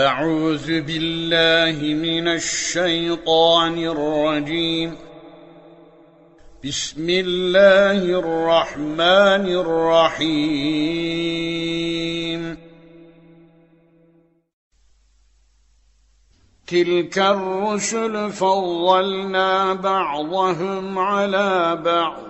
أعوذ بالله من الشيطان الرجيم. بسم الله الرحمن الرحيم. تلك الرسل فضلنا بعضهم على بعض.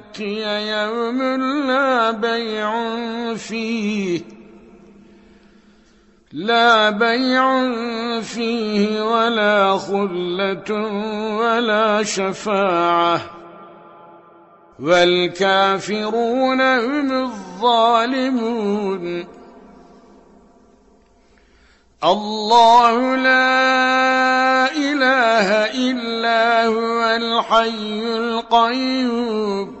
يوم لا بيع فيه لا بيع فيه ولا خلة ولا شفاعة والكافرون هم الظالمون الله لا إله إلا هو الحي القيوم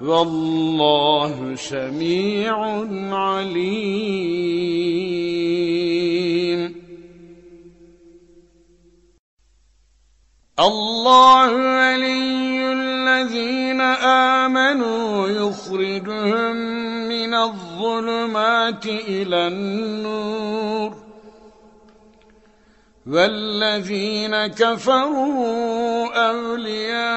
والله سميع عليم. الله ولي الذين آمنوا يخرجهم من الظلمات إلى النور. والذين كفروا أولياؤهم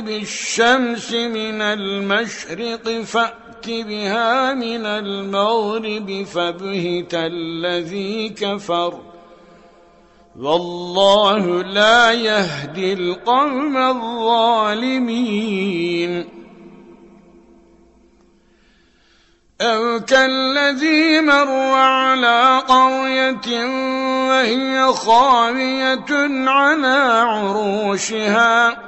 بالشمس من المشرق فأت بها من المغرب فبهت الذي كفر. والله لا يهدي القوم الظالمين. أو كالذي مر على قرية وهي خاوية على عروشها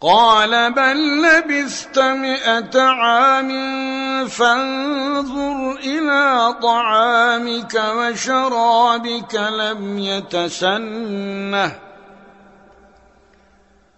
قال بل لبثت مئة عام فانظر إلى طعامك وشرابك لم يتسنه.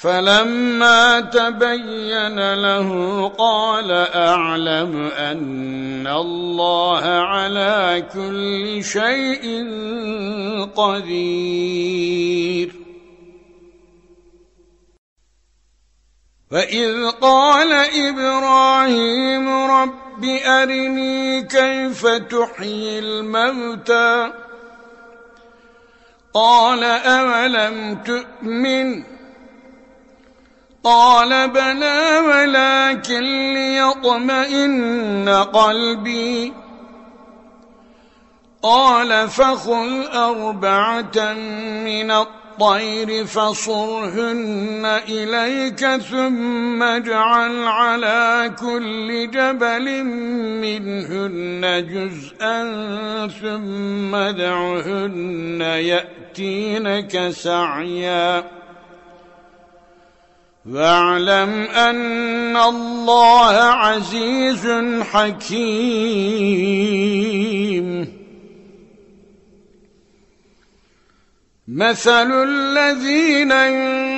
فلما تبين له قال أعلم أن الله على كل شيء قدير. وإذ قال إبراهيم رب أرني كيف تحيي الموتى؟ قال أولم تؤمن قال بلى ولكن ليطمئن قلبي. قال فخذ أربعة من الطير فصرهن إليك ثم اجعل على كل جبل منهن جزءا ثم دعهن يأتينك سعياً. واعلم أن الله عزيز حكيم. مثل الذين ينفقون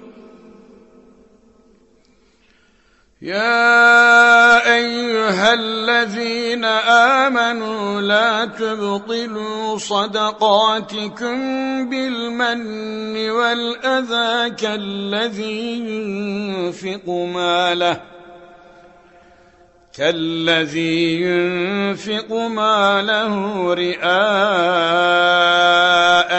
يا أيها الذين آمنوا لا تبطلوا صدقاتكم بالمن والأذى كالذي ينفق ماله كالذي ينفق ماله رئاء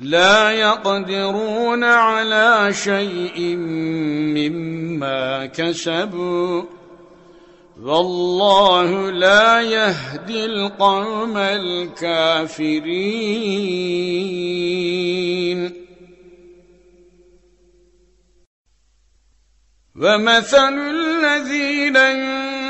لا يقدرون على شيء مما كسبوا. والله لا يهدي القوم الكافرين. ومثل الذين ينفقون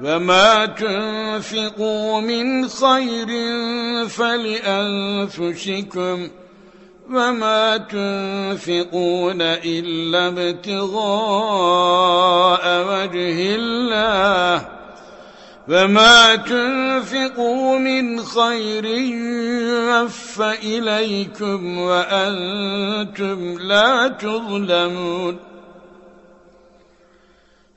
وما تنفقوا من خير فلأنفسكم وما تنفقون إلا ابتغاء وجه الله وما تنفقوا من خير يوفى إليكم وأنتم لا تظلمون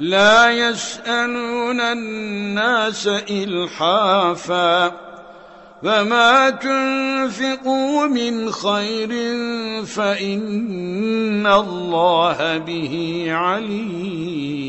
لا يسألون الناس إلحافا فما تنفقوا من خير فإن الله به عليم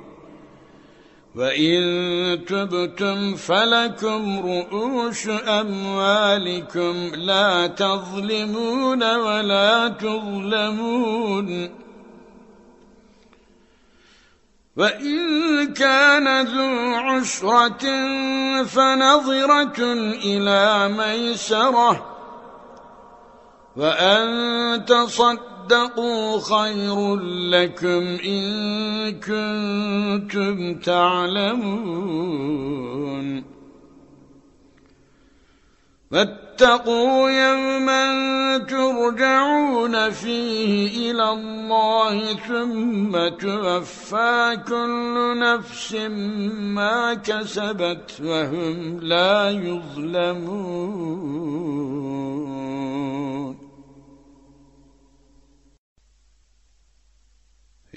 وإن تبتم فلكم رؤوس أموالكم لا تظلمون ولا تظلمون وإن كان ذو عشرة فنظرة إلى ميسرة وأن تصدقوا تصدقوا خير لكم إن كنتم تعلمون. واتقوا يوما ترجعون فيه إلى الله ثم توفى كل نفس ما كسبت وهم لا يظلمون.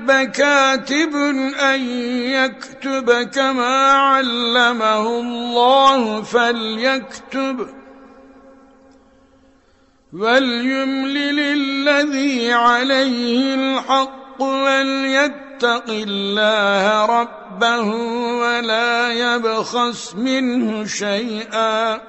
يأب كاتب أن يكتب كما علمه الله فليكتب وليملل الذي عليه الحق وليتق الله ربه ولا يبخس منه شيئا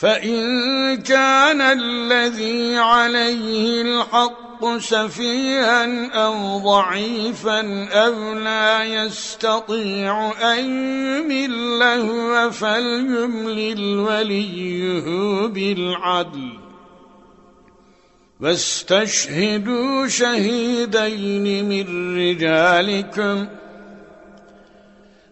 فإن كان الذي عليه الحق سفيها أو ضعيفا أو لا يستطيع أن يمله فليملل وليه بالعدل واستشهدوا شهيدين من رجالكم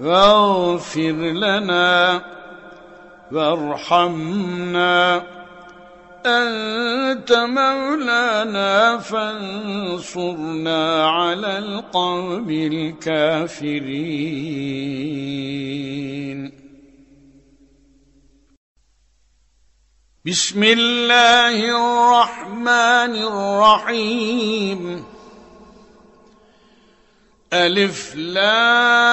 واغفر لنا وارحمنا. أنت مولانا فانصرنا على القوم الكافرين. بسم الله الرحمن الرحيم. ألف لام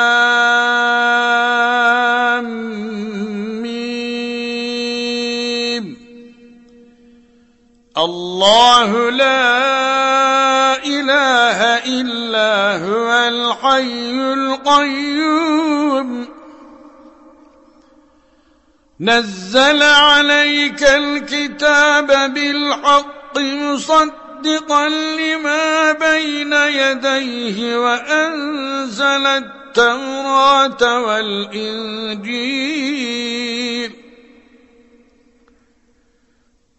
الله لا إله إلا هو الحي القيوم. نزل عليك الكتاب بالحق مصدقا لما بين يديه وأنزل التوراة والإنجيل.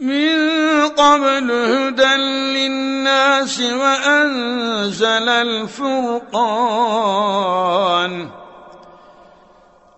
من قبل هدى للناس وأنزل الفرقان.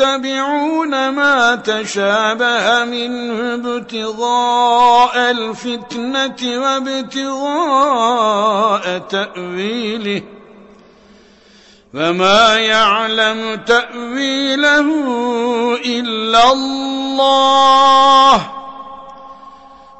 يتبعون ما تشابه منه ابتغاء الفتنة وابتغاء تأويله. فما يعلم تأويله إلا الله.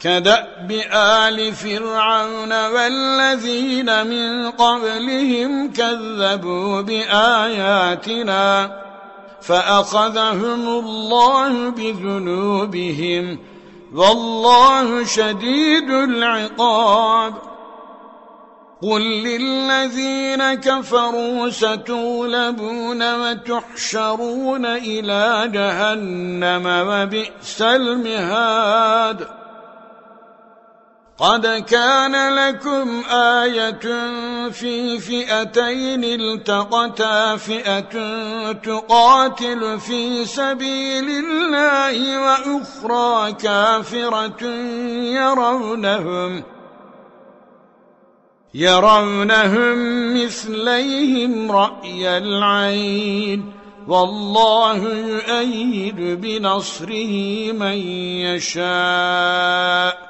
كدأب آل فرعون والذين من قبلهم كذبوا بآياتنا فأخذهم الله بذنوبهم والله شديد العقاب قل للذين كفروا ستولبون وتحشرون إلى جهنم وبئس المهاد قد كان لكم آية في فئتين التقتا فئة تقاتل في سبيل الله وأخرى كافرة يرونهم يرونهم مثليهم رأي العين والله يؤيد بنصره من يشاء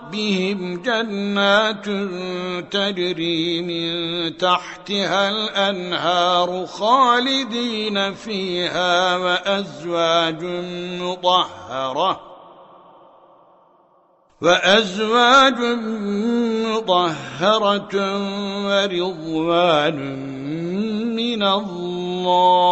جنات تجري من تحتها الأنهار خالدين فيها وأزواج مطهرة وأزواج مطهرة ورضوان من الله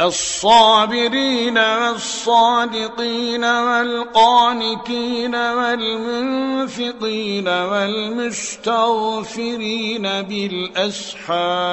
الصابرين والصادقين والقانتين والمنفقين والمستغفرين بالأسحار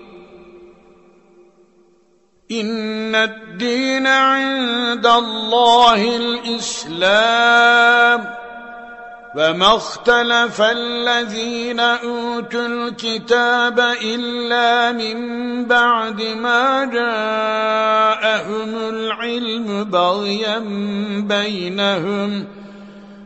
إن الدين عند الله الإسلام وما اختلف الذين أوتوا الكتاب إلا من بعد ما جاءهم العلم بغيا بينهم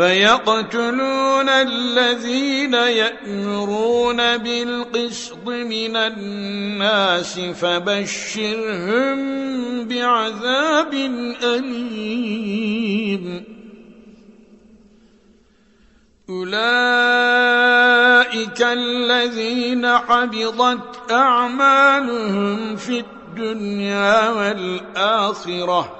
ويقتلون الذين يأمرون بالقسط من الناس فبشرهم بعذاب أليم. أولئك الذين حبضت أعمالهم في الدنيا والآخرة.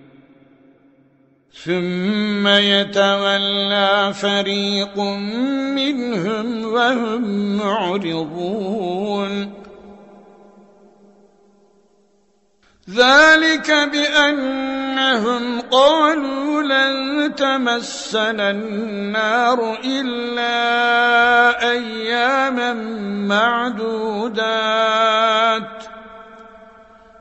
ثم يتولى فريق منهم وهم معرضون. ذلك بأنهم قالوا لن تمسنا النار إلا أياما معدودات.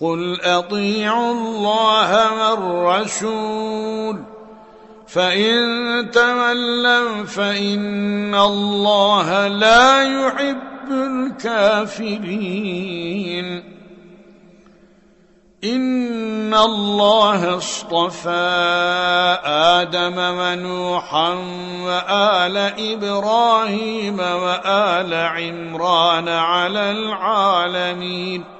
قل أطيعوا الله والرسول فإن تولوا فإن الله لا يحب الكافرين إن الله اصطفى آدم ونوحا وآل إبراهيم وآل عمران على العالمين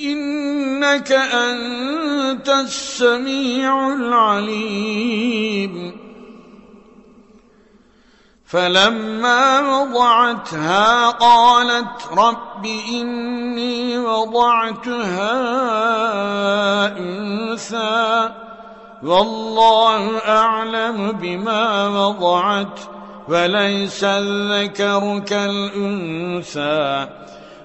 إنك أنت السميع العليم. فلما وضعتها قالت رب إني وضعتها أنثى. والله أعلم بما وضعت وليس الذكر كالأنثى.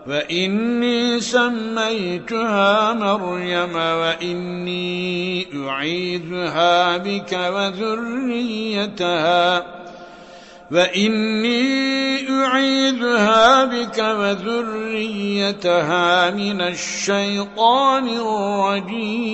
وإني سميتها مريم وإني أعيذها بك وذريتها وإني أعيذها بك وذريتها من الشيطان الرجيم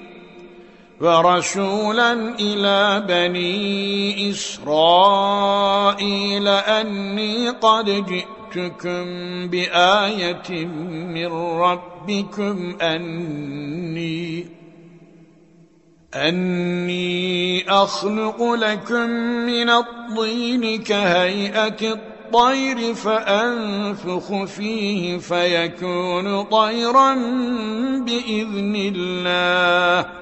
ورسولا إلى بني إسرائيل أني قد جئتكم بآية من ربكم أني أني أخلق لكم من الطين كهيئة الطير فأنفخ فيه فيكون طيرا بإذن الله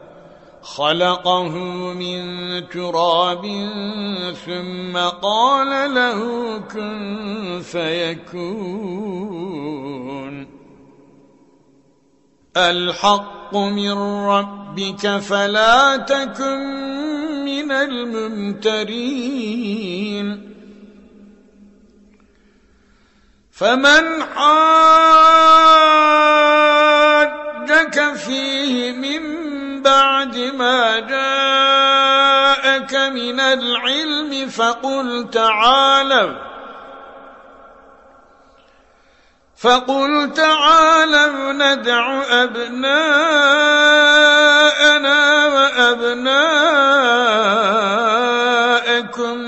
خلقه من تراب ثم قال له كن فيكون. الحق من ربك فلا تكن من الممترين. فمن حاجك فيه من بعد ما جاءك من العلم فقل تعالوا. فقل تعالوا ندع أبناءنا وأبناءكم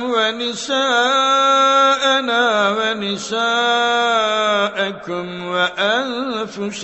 ونساءنا ونساءكم وأنفسنا.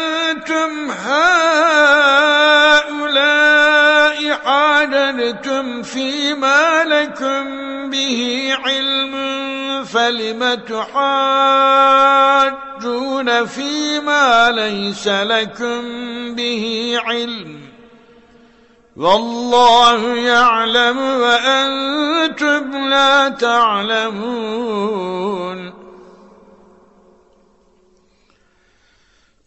أنتم هؤلاء حاجدتم فيما لكم به علم فلم تحاجون فيما ليس لكم به علم؟ والله يعلم وأنتم لا تعلمون.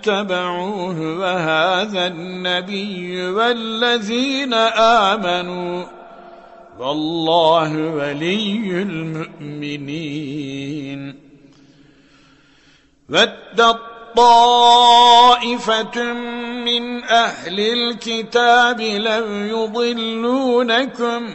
اتبعوه وهذا النبي والذين آمنوا والله ولي المؤمنين ود طائفة من أهل الكتاب لو يضلونكم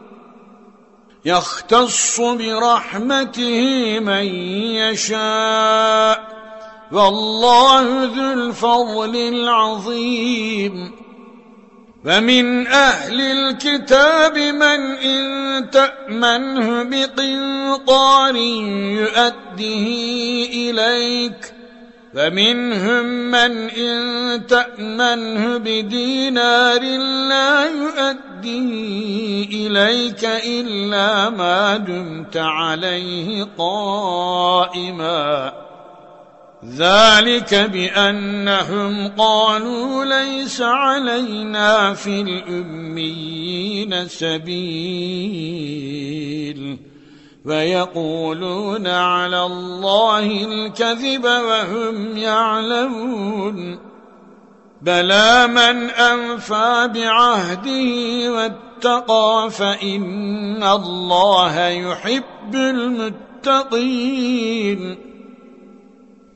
يختص برحمته من يشاء. والله ذو الفضل العظيم. فمن أهل الكتاب من إن تأمنه بقنطار يؤده إليك. فمنهم من إن تأمنه بدينار لا يؤدي إليك إلا ما دمت عليه قائما. ذلك بأنهم قالوا ليس علينا في الأميين سبيل. ويقولون على الله الكذب وهم يعلمون. بلى من أنفى بعهده واتقى فإن الله يحب المتقين.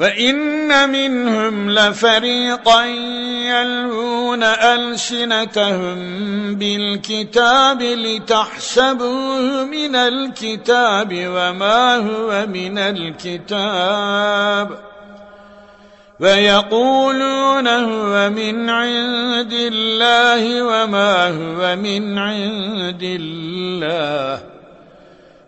وَإِنَّ مِنْهُمْ لَفَرِيقًا يَلْوُونَ أَلْسِنَتَهُمْ بِالْكِتَابِ لِتَحْسَبُوهُ مِنَ الْكِتَابِ وَمَا هُوَ مِنَ الْكِتَابِ وَيَقُولُونَ هُوَ مِنْ عِنْدِ اللَّهِ وَمَا هُوَ مِنْ عِنْدِ اللَّهِ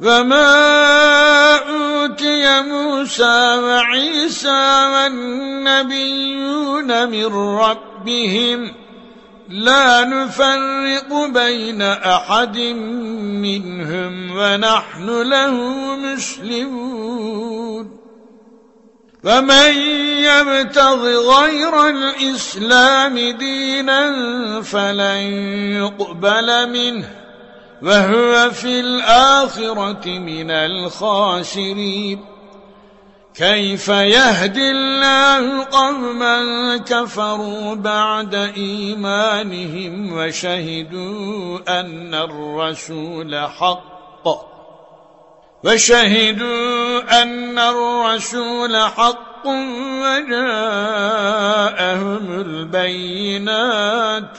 وما أوتي موسى وعيسى والنبيون من ربهم لا نفرق بين أحد منهم ونحن له مسلمون فمن يبتغ غير الإسلام دينا فلن يقبل منه وهو في الآخرة من الخاسرين. كيف يهدي الله قوما كفروا بعد إيمانهم وشهدوا أن الرسول حق؟ وشهدوا أن الرسول حق وجاءهم البينات.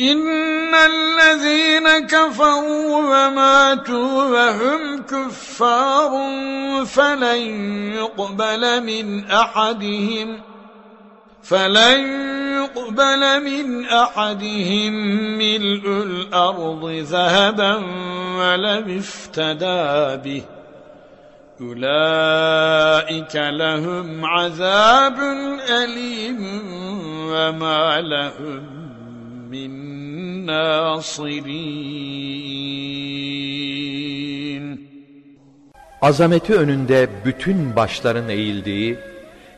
إن الذين كفروا وماتوا وهم كفار فلن يقبل من أحدهم فلن يقبل من أحدهم ملء الأرض ذهبا ولم افتدى به أولئك لهم عذاب أليم وما لهم من ناصرين Azameti önünde bütün başların eğildiği,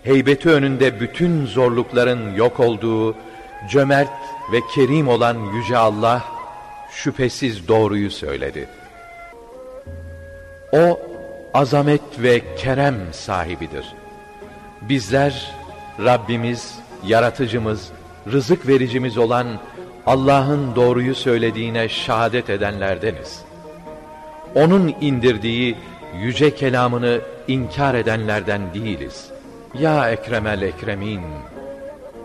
heybeti önünde bütün zorlukların yok olduğu, cömert ve kerim olan Yüce Allah, şüphesiz doğruyu söyledi. O, azamet ve kerem sahibidir. Bizler Rabbimiz, yaratıcımız, rızık vericimiz olan Allah'ın doğruyu söylediğine şahadet edenlerdeniz. Onun indirdiği yüce kelamını inkar edenlerden değiliz. Ya Ekremel Ekremin,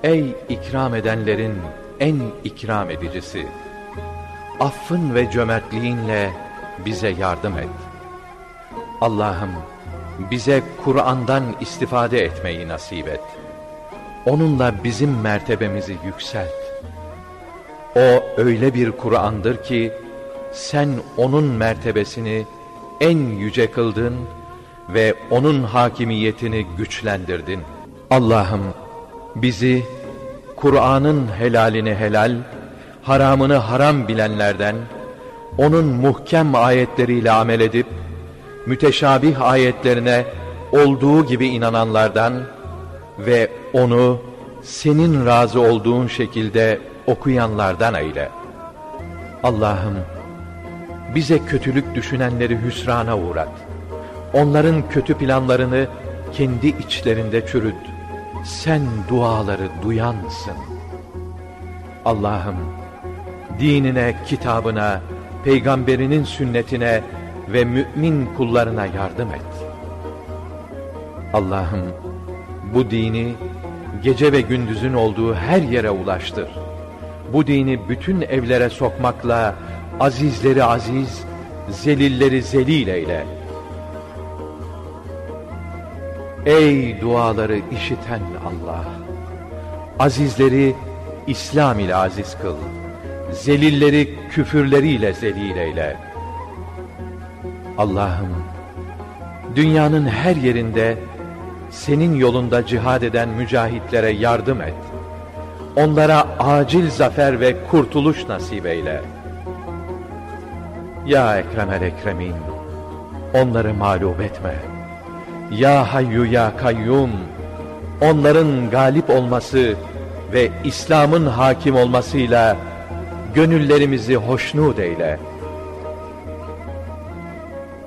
ey ikram edenlerin en ikram edicisi, affın ve cömertliğinle bize yardım et. Allah'ım bize Kur'an'dan istifade etmeyi nasip et. Onunla bizim mertebemizi yükselt. O öyle bir Kur'an'dır ki sen onun mertebesini en yüce kıldın ve onun hakimiyetini güçlendirdin. Allah'ım bizi Kur'an'ın helalini helal, haramını haram bilenlerden, onun muhkem ayetleriyle amel edip, müteşabih ayetlerine olduğu gibi inananlardan ve onu senin razı olduğun şekilde okuyanlardan eyle. Allah'ım bize kötülük düşünenleri hüsrana uğrat. Onların kötü planlarını kendi içlerinde çürüt. Sen duaları duyansın. Allah'ım dinine, kitabına, peygamberinin sünnetine ve mümin kullarına yardım et. Allah'ım bu dini gece ve gündüzün olduğu her yere ulaştır. Bu dini bütün evlere sokmakla azizleri aziz, zelilleri zelil eyle. Ey duaları işiten Allah! Azizleri İslam ile aziz kıl. Zelilleri küfürleriyle zelil eyle. Allah'ım, dünyanın her yerinde senin yolunda cihad eden mücahitlere yardım et. Onlara acil zafer ve kurtuluş nasip eyle. Ya Ekremel Ekremin, onları mağlup etme. Ya Hayyu Ya Kayyum, onların galip olması ve İslam'ın hakim olmasıyla gönüllerimizi hoşnut eyle.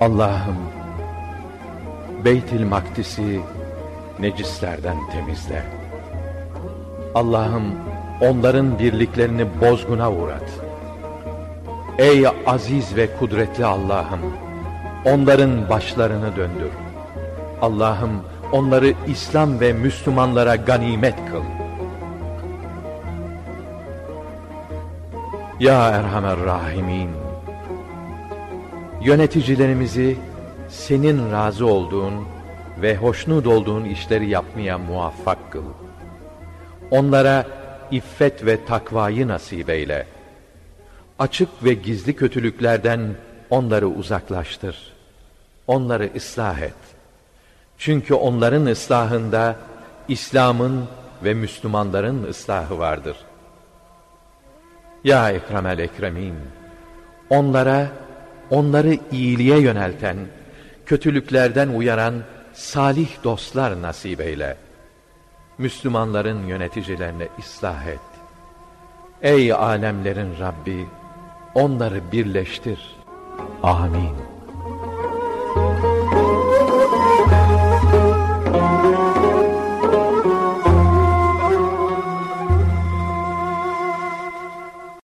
Allah'ım, Beytil Makdis'i necislerden temizle. Allah'ım onların birliklerini bozguna uğrat. Ey aziz ve kudretli Allah'ım, onların başlarını döndür. Allah'ım onları İslam ve Müslümanlara ganimet kıl. Ya Erhamer Rahimin, yöneticilerimizi senin razı olduğun ve hoşnut olduğun işleri yapmaya muvaffak kıl. Onlara iffet ve takvayı nasip eyle. Açık ve gizli kötülüklerden onları uzaklaştır. Onları ıslah et. Çünkü onların ıslahında İslam'ın ve Müslümanların ıslahı vardır. Ya Ekremel Ekremin, onlara, onları iyiliğe yönelten, kötülüklerden uyaran salih dostlar nasip eyle. Müslümanların yöneticilerine ıslah et. Ey alemlerin Rabbi, onları birleştir. Amin. Müzik